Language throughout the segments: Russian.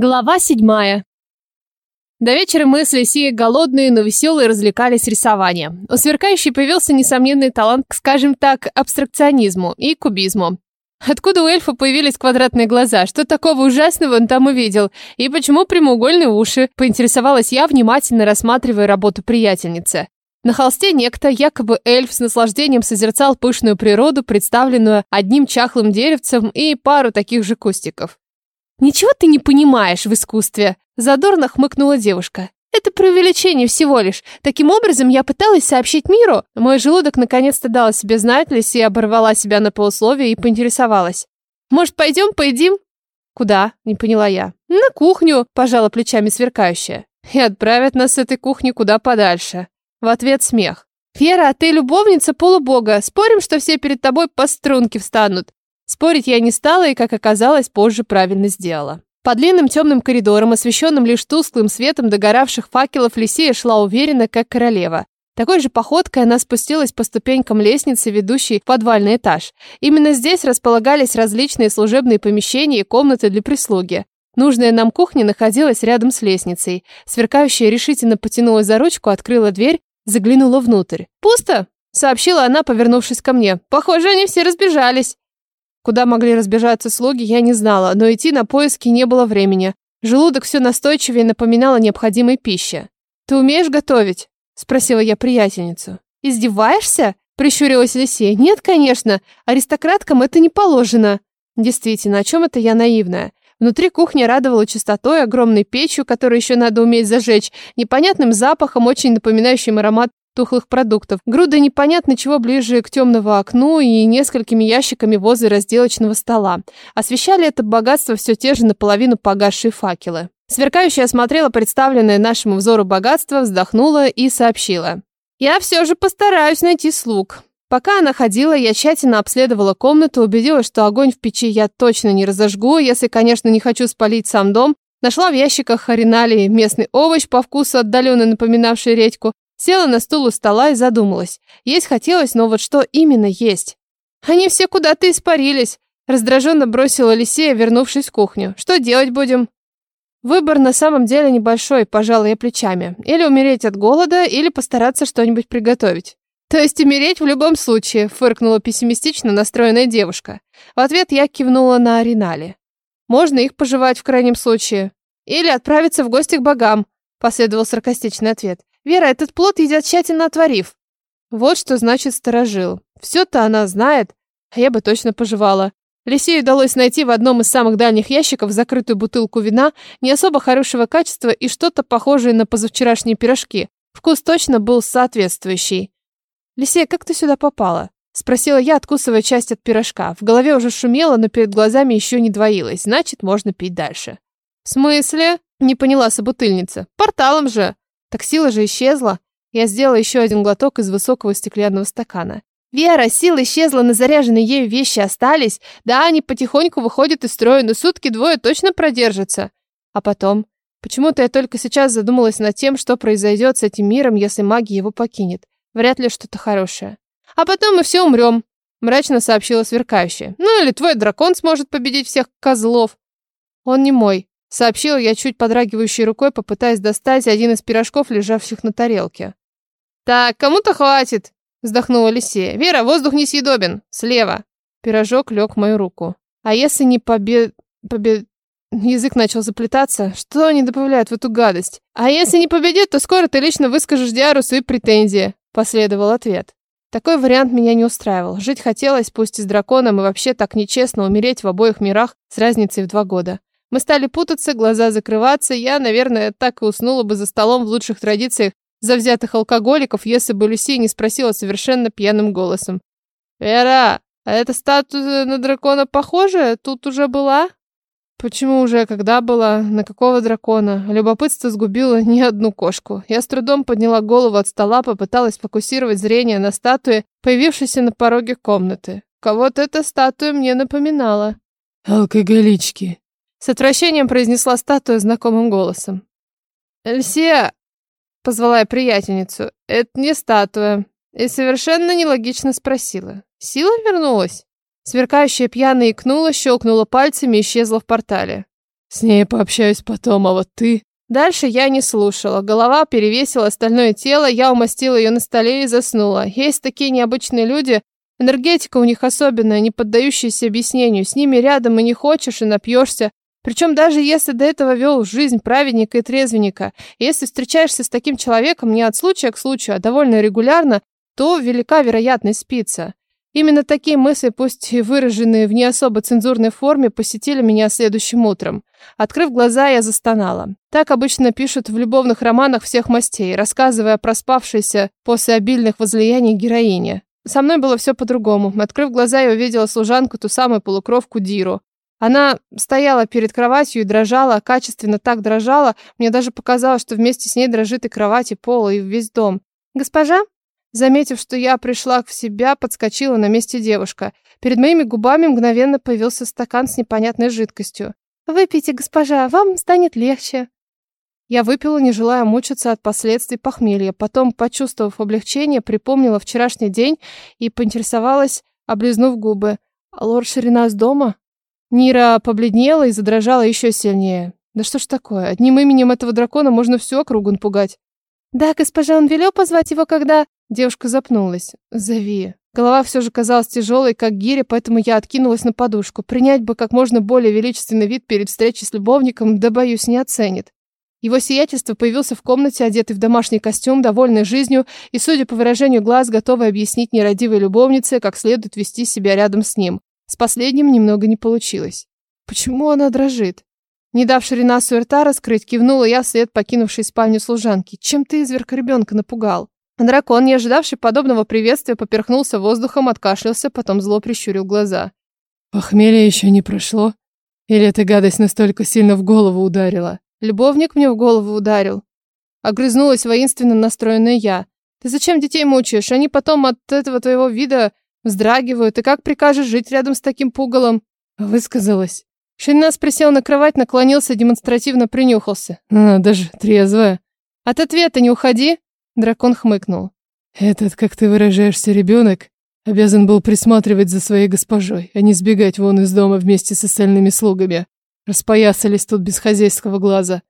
Глава седьмая. До вечера мы с Лисией голодные, но веселые развлекались рисованием. У сверкающей появился несомненный талант к, скажем так, абстракционизму и кубизму. Откуда у эльфа появились квадратные глаза? Что такого ужасного он там увидел? И почему прямоугольные уши? Поинтересовалась я, внимательно рассматривая работу приятельницы. На холсте некто, якобы эльф, с наслаждением созерцал пышную природу, представленную одним чахлым деревцем и пару таких же кустиков. «Ничего ты не понимаешь в искусстве», – задорно хмыкнула девушка. «Это преувеличение всего лишь. Таким образом, я пыталась сообщить миру». Мой желудок наконец-то дал себе знать, Лиси оборвала себя на полусловие и поинтересовалась. «Может, пойдем поедим?» «Куда?» – не поняла я. «На кухню», – пожала плечами сверкающая. «И отправят нас с этой кухни куда подальше». В ответ смех. «Вера, ты любовница полубога. Спорим, что все перед тобой по струнке встанут. Спорить я не стала и, как оказалось, позже правильно сделала. По длинным темным коридорам, освещенным лишь тусклым светом догоравших факелов, Лисея шла уверенно, как королева. Такой же походкой она спустилась по ступенькам лестницы, ведущей в подвальный этаж. Именно здесь располагались различные служебные помещения и комнаты для прислуги. Нужная нам кухня находилась рядом с лестницей. Сверкающая решительно потянулась за ручку, открыла дверь, заглянула внутрь. «Пусто!» — сообщила она, повернувшись ко мне. «Похоже, они все разбежались». Куда могли разбежаться слуги, я не знала, но идти на поиски не было времени. Желудок все настойчивее напоминал о необходимой пище. «Ты умеешь готовить?» – спросила я приятельницу. «Издеваешься?» – прищурилась Лисия. «Нет, конечно. Аристократкам это не положено». Действительно, о чем это я наивная? Внутри кухни радовала чистотой, огромной печью, которую еще надо уметь зажечь, непонятным запахом, очень напоминающим аромат тухлых продуктов, груда непонятно чего ближе к темному окну и несколькими ящиками возле разделочного стола. Освещали это богатство все те же наполовину погасшие факелы. Сверкающая осмотрела представленное нашему взору богатство, вздохнула и сообщила. «Я все же постараюсь найти слуг». Пока она ходила, я тщательно обследовала комнату, убедилась, что огонь в печи я точно не разожгу, если, конечно, не хочу спалить сам дом. Нашла в ящиках хариналии местный овощ по вкусу отдаленно напоминавший редьку, Села на стул у стола и задумалась. Есть хотелось, но вот что именно есть? Они все куда-то испарились. Раздраженно бросила Лисея, вернувшись в кухню. Что делать будем? Выбор на самом деле небольшой, пожалуй, я плечами. Или умереть от голода, или постараться что-нибудь приготовить. То есть умереть в любом случае, фыркнула пессимистично настроенная девушка. В ответ я кивнула на Аринале. Можно их пожевать в крайнем случае. Или отправиться в гости к богам, последовал саркастичный ответ. Вера, этот плод едят тщательно отварив. Вот что значит сторожил. Все-то она знает, а я бы точно пожевала. Лисею удалось найти в одном из самых дальних ящиков закрытую бутылку вина, не особо хорошего качества и что-то похожее на позавчерашние пирожки. Вкус точно был соответствующий. «Лисея, как ты сюда попала?» Спросила я, откусывая часть от пирожка. В голове уже шумело, но перед глазами еще не двоилось. Значит, можно пить дальше. «В смысле?» Не поняла собутыльница. «Порталом же!» Так сила же исчезла. Я сделала еще один глоток из высокого стеклянного стакана. Вера, сила исчезла, но заряженные ею вещи остались. Да, они потихоньку выходят из строя, но сутки двое точно продержатся. А потом? Почему-то я только сейчас задумалась над тем, что произойдет с этим миром, если магия его покинет. Вряд ли что-то хорошее. А потом мы все умрем, мрачно сообщила сверкающая. Ну или твой дракон сможет победить всех козлов. Он не мой, Сообщила я чуть подрагивающей рукой, попытаясь достать один из пирожков, лежавших на тарелке. «Так, кому-то хватит!» Вздохнула Лисея. «Вера, воздух несъедобен! Слева!» Пирожок лег в мою руку. «А если не побед... побед...» Язык начал заплетаться. Что они добавляют в эту гадость? «А если не победит, то скоро ты лично выскажешь Диару свои претензии», последовал ответ. Такой вариант меня не устраивал. Жить хотелось, пусть и с драконом, и вообще так нечестно умереть в обоих мирах с разницей в два года. Мы стали путаться, глаза закрываться. Я, наверное, так и уснула бы за столом в лучших традициях завзятых алкоголиков, если бы Люси не спросила совершенно пьяным голосом. «Вера, а эта статуя на дракона похожая? Тут уже была?» Почему уже, когда была, на какого дракона? Любопытство сгубило не одну кошку. Я с трудом подняла голову от стола, попыталась фокусировать зрение на статуе, появившейся на пороге комнаты. Кого-то эта статуя мне напоминала. «Алкоголички», с отвращением произнесла статуя знакомым голосом. «Эльсия!» — позвала я приятельницу. «Это не статуя». И совершенно нелогично спросила. «Сила вернулась?» Сверкающая пьяная икнула, щелкнула пальцами и исчезла в портале. С ней пообщаюсь потом, а вот ты... Дальше я не слушала. Голова перевесила остальное тело, я умастила ее на столе и заснула. Есть такие необычные люди, энергетика у них особенная, не поддающаяся объяснению. С ними рядом и не хочешь, и напьешься. Причем даже если до этого вел жизнь праведника и трезвенника. Если встречаешься с таким человеком не от случая к случаю, а довольно регулярно, то велика вероятность спиться. Именно такие мысли, пусть и выраженные в не особо цензурной форме, посетили меня следующим утром. Открыв глаза, я застонала. Так обычно пишут в любовных романах всех мастей, рассказывая про спавшейся после обильных возлияний героине. Со мной было все по-другому. Открыв глаза, я увидела служанку, ту самую полукровку Диру. Она стояла перед кроватью и дрожала, качественно так дрожала, мне даже показалось, что вместе с ней дрожит и кровать, и пол, и весь дом. «Госпожа?» Заметив, что я пришла в себя, подскочила на месте девушка. Перед моими губами мгновенно появился стакан с непонятной жидкостью. «Выпейте, госпожа, вам станет легче». Я выпила, не желая мучиться от последствий похмелья. Потом, почувствовав облегчение, припомнила вчерашний день и поинтересовалась, облизнув губы. «Лорд Ширинас дома?» Нира побледнела и задрожала еще сильнее. Да что ж такое, одним именем этого дракона можно всю округу напугать. Да, госпожа, он велел позвать его, когда... Девушка запнулась. Зови. Голова все же казалась тяжелой, как гиря, поэтому я откинулась на подушку. Принять бы как можно более величественный вид перед встречей с любовником, да, боюсь, не оценит. Его сиятельство появился в комнате, одетый в домашний костюм, довольный жизнью и, судя по выражению глаз, готовый объяснить нерадивой любовнице, как следует вести себя рядом с ним. С последним немного не получилось. Почему она дрожит? Не давши Ренасу рта раскрыть, кивнула я вслед покинувшей спальню служанки. Чем ты, изверг ребенка, напугал? Дракон, не ожидавший подобного приветствия, поперхнулся воздухом, откашлялся, потом зло прищурил глаза. Похмелье еще не прошло? Или эта гадость настолько сильно в голову ударила? Любовник мне в голову ударил. Огрызнулась воинственно настроенная я. Ты зачем детей мучаешь? Они потом от этого твоего вида Вздрагивают. И как прикажешь жить рядом с таким пугалом? Высказалась. Шиннас присел на кровать, наклонился, демонстративно принюхался. Она даже трезвая. От ответа не уходи. Дракон хмыкнул. Этот, как ты выражаешься, ребенок, обязан был присматривать за своей госпожой, а не сбегать вон из дома вместе с остальными слугами. Распоясались тут без хозяйского глаза.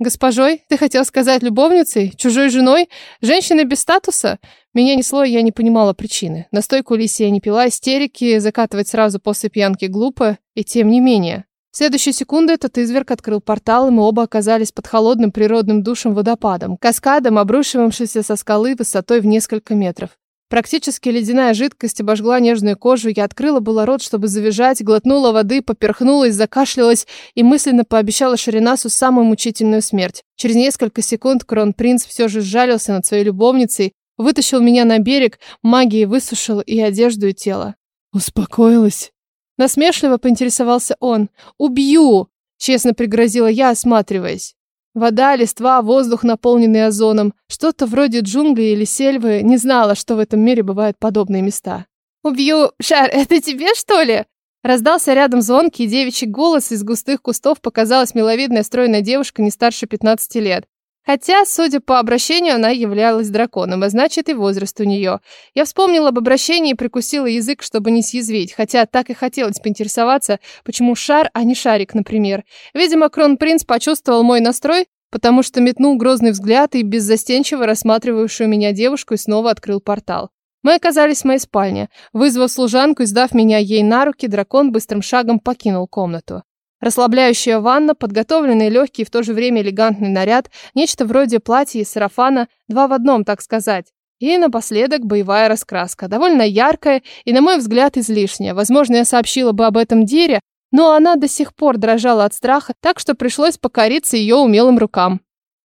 Госпожой? Ты хотел сказать любовницей? Чужой женой? Женщиной без статуса? Меня несло, я не понимала причины. Настойку Лисия не пила, истерики закатывать сразу после пьянки глупо, и тем не менее. В следующую секунду этот изверг открыл портал, и мы оба оказались под холодным природным душем водопадом, каскадом, обрушивавшимся со скалы высотой в несколько метров. Практически ледяная жидкость обожгла нежную кожу, я открыла было рот, чтобы завизжать, глотнула воды, поперхнулась, закашлялась и мысленно пообещала Шаринасу самую мучительную смерть. Через несколько секунд кронпринц все же сжалился над своей любовницей, Вытащил меня на берег, магией высушил и одежду, и тело. Успокоилась? Насмешливо поинтересовался он. «Убью!» — честно пригрозила я, осматриваясь. Вода, листва, воздух, наполненный озоном. Что-то вроде джунглей или сельвы. Не знала, что в этом мире бывают подобные места. «Убью! Шар, это тебе, что ли?» Раздался рядом звонкий девичий голос, из густых кустов показалась миловидная стройная девушка не старше 15 лет. Хотя, судя по обращению, она являлась драконом, а значит и возраст у нее. Я вспомнила об обращении и прикусила язык, чтобы не съязвить, хотя так и хотелось поинтересоваться, почему шар, а не шарик, например. Видимо, кронпринц почувствовал мой настрой, потому что метнул грозный взгляд и беззастенчиво рассматривавшую меня девушку и снова открыл портал. Мы оказались в моей спальне. Вызвав служанку и сдав меня ей на руки, дракон быстрым шагом покинул комнату. Расслабляющая ванна, подготовленный легкий и в то же время элегантный наряд, нечто вроде платья и сарафана, два в одном, так сказать. И напоследок боевая раскраска, довольно яркая и, на мой взгляд, излишняя. Возможно, я сообщила бы об этом Дире, но она до сих пор дрожала от страха, так что пришлось покориться ее умелым рукам.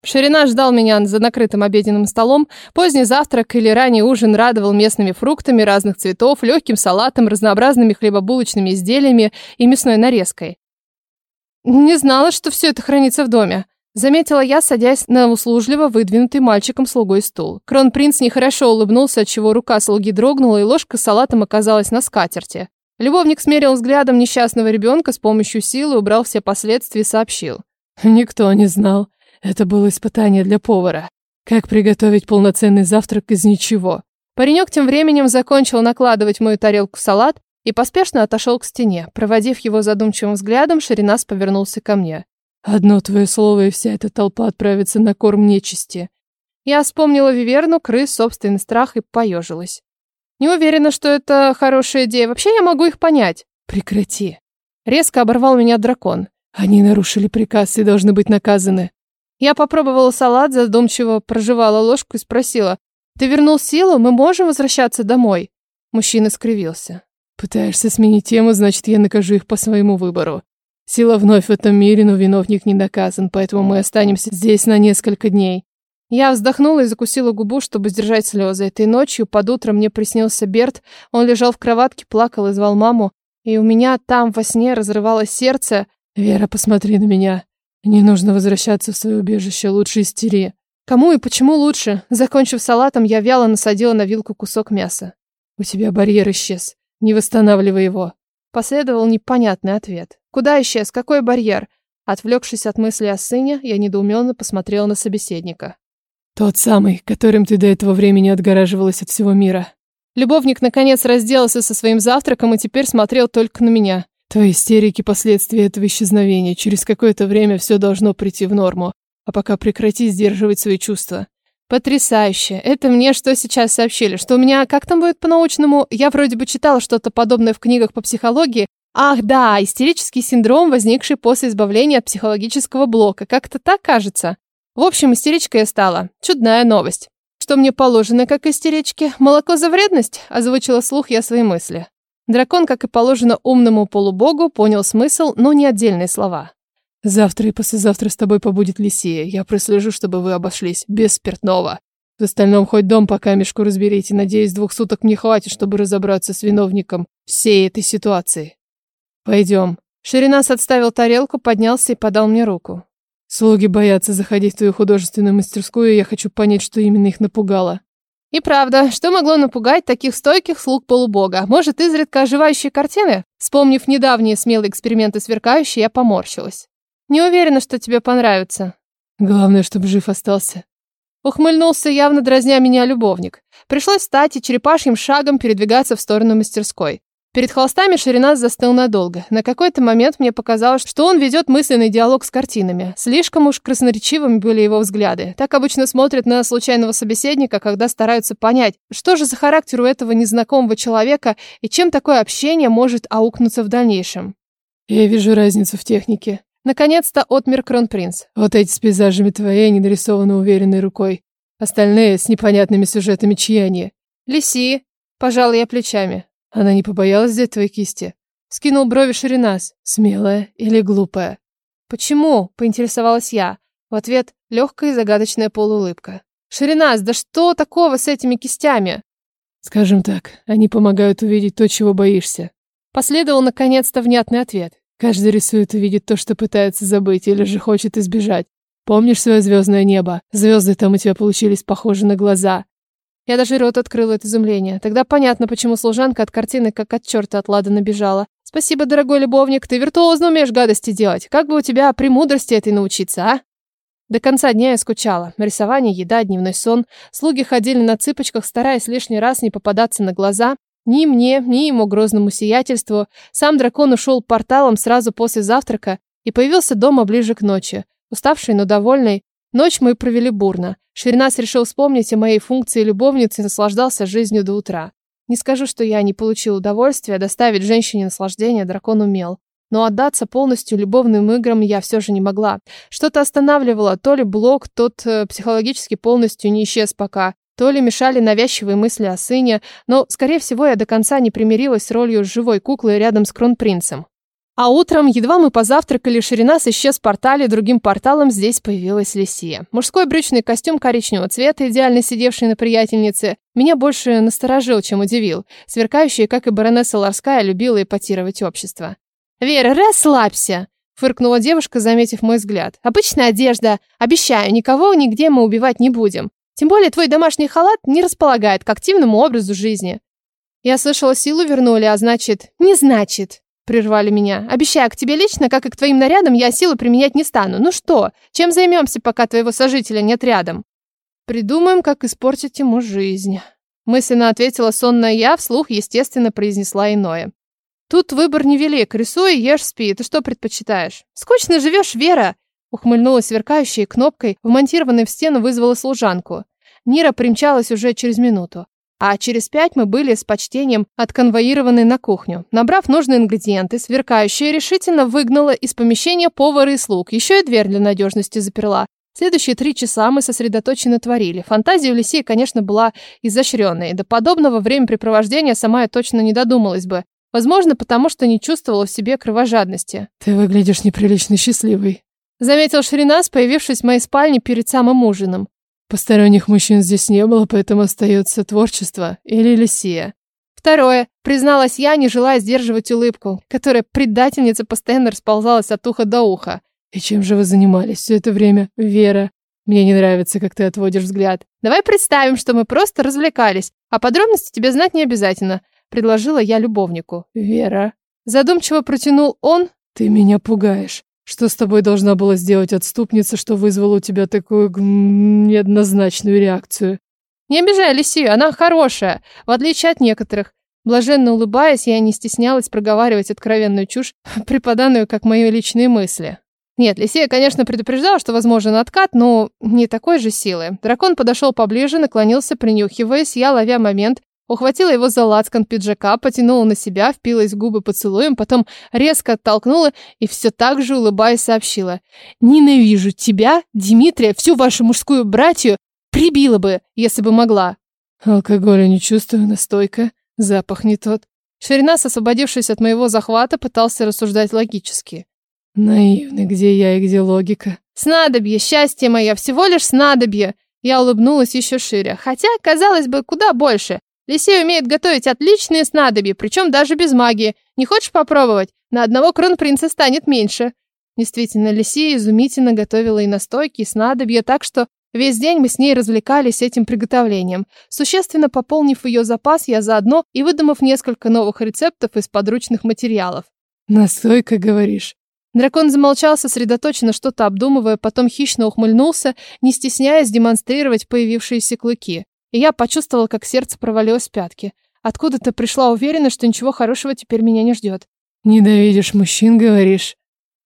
Ширина ждал меня за накрытым обеденным столом. Поздний завтрак или ранний ужин радовал местными фруктами разных цветов, легким салатом, разнообразными хлебобулочными изделиями и мясной нарезкой. Не знала, что все это хранится в доме. Заметила я, садясь на услужливо выдвинутый мальчиком-слугой стул. Кронпринц нехорошо улыбнулся, отчего рука слуги дрогнула, и ложка с салатом оказалась на скатерти. Любовник смерил взглядом несчастного ребенка с помощью силы, убрал все последствия и сообщил. Никто не знал. Это было испытание для повара. Как приготовить полноценный завтрак из ничего. Паренек тем временем закончил накладывать мою тарелку салат, и поспешно отошел к стене. Проводив его задумчивым взглядом, Ширинас повернулся ко мне. Одно твое слово, и вся эта толпа отправится на корм нечисти. Я вспомнила Виверну, крыс, собственный страх и поежилась. Не уверена, что это хорошая идея. Вообще я могу их понять. Прекрати. Резко оборвал меня дракон. Они нарушили приказ и должны быть наказаны. Я попробовала салат, задумчиво прожевала ложку и спросила. Ты вернул силу? Мы можем возвращаться домой? Мужчина скривился. Пытаешься сменить тему, значит, я накажу их по своему выбору. Сила вновь в этом мире, но виновник не наказан, поэтому мы останемся здесь на несколько дней. Я вздохнула и закусила губу, чтобы сдержать слезы. Этой ночью под утро мне приснился Берт. Он лежал в кроватке, плакал и звал маму. И у меня там во сне разрывалось сердце. «Вера, посмотри на меня. Не нужно возвращаться в свое убежище, лучше истери». Кому и почему лучше? Закончив салатом, я вяло насадила на вилку кусок мяса. «У тебя барьер исчез. Не восстанавливай его». Последовал непонятный ответ. «Куда исчез? Какой барьер?» Отвлекшись от мысли о сыне, я недоуменно посмотрела на собеседника. Тот самый, которым ты до этого времени отгораживалась от всего мира. Любовник наконец разделался со своим завтраком и теперь смотрел только на меня. Твои истерики – последствия этого исчезновения. Через какое-то время все должно прийти в норму. А пока прекрати сдерживать свои чувства. Потрясающе. Это мне что сейчас сообщили? Что у меня, как там будет по-научному? Я вроде бы читала что-то подобное в книгах по психологии. Ах, да, истерический синдром, возникший после избавления от психологического блока. Как-то так кажется. В общем, истеричкой я стала. Чудная новость. Что мне положено, как истеричке? Молоко за вредность? Озвучила слух я свои мысли. Дракон, как и положено умному полубогу, понял смысл, но не отдельные слова. Завтра и послезавтра с тобой побудет Лисия. Я прослежу, чтобы вы обошлись без спиртного. В остальном хоть дом по камешку разберите. Надеюсь, двух суток мне хватит, чтобы разобраться с виновником всей этой ситуации. Пойдем. Ширинас отставил тарелку, поднялся и подал мне руку. Слуги боятся заходить в твою художественную мастерскую, и я хочу понять, что именно их напугало. И правда, что могло напугать таких стойких слуг полубога? Может, изредка оживающие картины? Вспомнив недавние смелые эксперименты сверкающие, я поморщилась. Не уверена, что тебе понравится. Главное, чтобы жив остался. Ухмыльнулся явно дразня меня любовник. Пришлось встать и черепашьим шагом передвигаться в сторону мастерской. Перед холстами Ширинас застыл надолго. На какой-то момент мне показалось, что он ведет мысленный диалог с картинами. Слишком уж красноречивыми были его взгляды. Так обычно смотрят на случайного собеседника, когда стараются понять, что же за характер у этого незнакомого человека и чем такое общение может аукнуться в дальнейшем. Я вижу разницу в технике. Наконец-то отмер кронпринц. Вот эти с пейзажами твоей не нарисованы уверенной рукой. Остальные с непонятными сюжетами чьи они. Лиси. Пожал я плечами. Она не побоялась взять твои кисти? Скинул брови Ширинас. Смелая или глупая? Почему? Поинтересовалась я. В ответ легкая и загадочная полуулыбка. Ширинас, да что такого с этими кистями? Скажем так, они помогают увидеть то, чего боишься. Последовал наконец-то внятный ответ. Каждый рисует и видит то, что пытается забыть или же хочет избежать. Помнишь свое звездное небо? Звезды там у тебя получились похожи на глаза. Я даже рот открыла от изумления. Тогда понятно, почему служанка от картины как от черта от Лада набежала. Спасибо, дорогой любовник, ты виртуозно умеешь гадости делать. Как бы у тебя премудрости этой научиться, а? До конца дня я скучала. Рисование, еда, дневной сон. Слуги ходили на цыпочках, стараясь лишний раз не попадаться на глаза. Ни мне, ни ему грозному сиятельству. Сам дракон ушел порталом сразу после завтрака и появился дома ближе к ночи. Уставший, но довольный, Ночь мы провели бурно. Ширинас решил вспомнить о моей функции любовницы и наслаждался жизнью до утра. Не скажу, что я не получил удовольствия, доставить женщине наслаждение дракон умел. Но отдаться полностью любовным играм я все же не могла. Что-то останавливало, то ли блок, тот э, психологически полностью не исчез пока, то ли мешали навязчивые мысли о сыне, но, скорее всего, я до конца не примирилась с ролью живой куклы рядом с кронпринцем. А утром, едва мы позавтракали, Ширинас исчез в портале, другим порталом здесь появилась Лисия. Мужской брючный костюм коричневого цвета, идеально сидевший на приятельнице, меня больше насторожил, чем удивил. Сверкающая, как и баронесса Ларская, любила эпатировать общество. «Вера, расслабься!» — фыркнула девушка, заметив мой взгляд. «Обычная одежда. Обещаю, никого нигде мы убивать не будем. Тем более твой домашний халат не располагает к активному образу жизни». Я слышала, силу вернули, а значит... «Не значит!» Прервали меня. Обещаю, к тебе лично, как и к твоим нарядам, я силу применять не стану. Ну что, чем займемся, пока твоего сожителя нет рядом? Придумаем, как испортить ему жизнь. Мысленно ответила сонная я, вслух, естественно, произнесла иное. Тут выбор невелик. Рисуй, ешь, спи. Ты что предпочитаешь? Скучно живешь, Вера. Ухмыльнулась сверкающей кнопкой, вмонтированной в стену вызвала служанку. Нира примчалась уже через минуту. А через пять мы были с почтением отконвоированы на кухню. Набрав нужные ингредиенты, сверкающая решительно выгнала из помещения повара и слуг. Еще и дверь для надежности заперла. Следующие три часа мы сосредоточенно творили. Фантазия Лисии, конечно, была изощренной. До подобного времяпрепровождения сама я точно не додумалась бы. Возможно, потому что не чувствовала в себе кровожадности. «Ты выглядишь неприлично счастливой», — заметил Шринас, появившись в моей спальне перед самым ужином. «Посторонних мужчин здесь не было, поэтому остается творчество или Лисия». Второе. Призналась я, не желая сдерживать улыбку, которая предательница постоянно расползалась от уха до уха. «И чем же вы занимались все это время, Вера? Мне не нравится, как ты отводишь взгляд». «Давай представим, что мы просто развлекались, а подробности тебе знать не обязательно», — предложила я любовнику. «Вера». Задумчиво протянул он. «Ты меня пугаешь. Что с тобой должна была сделать отступница, что вызвало у тебя такую неоднозначную реакцию?» «Не обижай Лисию, она хорошая, в отличие от некоторых. Блаженно улыбаясь, я не стеснялась проговаривать откровенную чушь, преподанную как мои личные мысли. Нет, Лисея, конечно, предупреждала, что возможен откат, но не такой же силы. Дракон подошел поближе, наклонился, принюхиваясь, я, ловя момент, ухватила его за лацкан пиджака, потянула на себя, впилась губы поцелуем, потом резко оттолкнула и все так же, улыбаясь, сообщила. «Ненавижу тебя, Дмитрия, всю вашу мужскую братью, прибила бы, если бы могла». «Алкоголя не чувствую, настойка, запах не тот». Ширинас, освободившись от моего захвата, пытался рассуждать логически. Наивный, где я и где логика? Снадобье, счастье мое, всего лишь снадобье. Я улыбнулась еще шире. Хотя, казалось бы, куда больше. Лисей умеет готовить отличные снадобья, причем даже без магии. Не хочешь попробовать? На одного кронпринца станет меньше. Действительно, Лисия изумительно готовила и настойки, и снадобья, так что весь день мы с ней развлекались этим приготовлением. Существенно пополнив ее запас, я заодно и выдумав несколько новых рецептов из подручных материалов. «Настойка, говоришь?» Дракон замолчал, сосредоточенно что-то обдумывая, потом хищно ухмыльнулся, не стесняясь демонстрировать появившиеся клыки. И я почувствовала, как сердце провалилось в пятки. Откуда-то пришла уверенность, что ничего хорошего теперь меня не ждет. «Ненавидишь мужчин, говоришь?»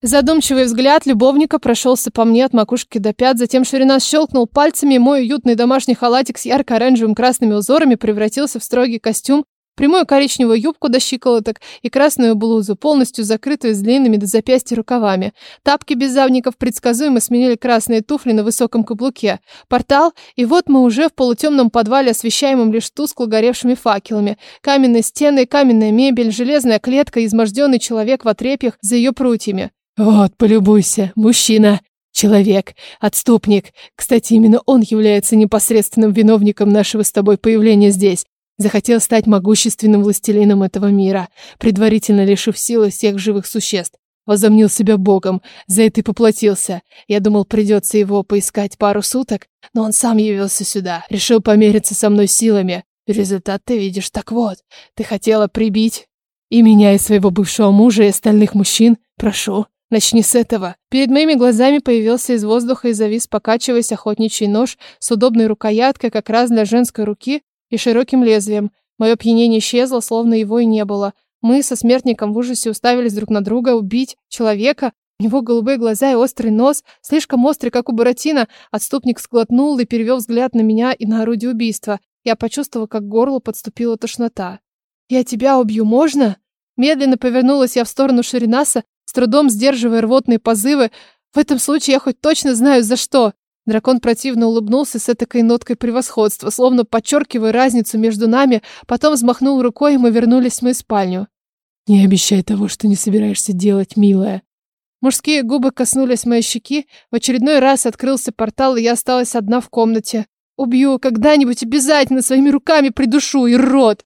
Задумчивый взгляд любовника прошелся по мне от макушки до пят, затем Ширина щелкнул пальцами, мой уютный домашний халатик с ярко-оранжевым красными узорами превратился в строгий костюм, прямую коричневую юбку до щиколоток и красную блузу, полностью закрытую с длинными до запястья рукавами. Тапки без завников предсказуемо сменили красные туфли на высоком каблуке. Портал, и вот мы уже в полутемном подвале, освещаемом лишь тускло горевшими факелами. Каменные стены, каменная мебель, железная клетка, изможденный человек в отрепьях за ее прутьями. «Вот, полюбуйся, мужчина!» Человек, отступник. Кстати, именно он является непосредственным виновником нашего с тобой появления здесь. Захотел стать могущественным властелином этого мира, предварительно лишив силы всех живых существ. Возомнил себя богом, за это и поплатился. Я думал, придется его поискать пару суток, но он сам явился сюда, решил помериться со мной силами. Результат ты видишь, так вот, ты хотела прибить и меня, и своего бывшего мужа, и остальных мужчин. Прошу, начни с этого. Перед моими глазами появился из воздуха и завис, покачиваясь охотничий нож с удобной рукояткой как раз для женской руки, и широким лезвием. Мое опьянение исчезло, словно его и не было. Мы со смертником в ужасе уставились друг на друга. Убить человека? У него голубые глаза и острый нос, слишком острый, как у Буратино. Отступник сглотнул и перевел взгляд на меня и на орудие убийства. Я почувствовала, как к горлу подступила тошнота. «Я тебя убью, можно?» Медленно повернулась я в сторону Ширинаса, с трудом сдерживая рвотные позывы. В этом случае я хоть точно знаю, за что. Дракон противно улыбнулся с этакой ноткой превосходства, словно подчеркивая разницу между нами, потом взмахнул рукой, и мы вернулись в мою спальню. «Не обещай того, что не собираешься делать, милая». Мужские губы коснулись моей щеки, в очередной раз открылся портал, и я осталась одна в комнате. «Убью, когда-нибудь обязательно своими руками придушу, и рот!»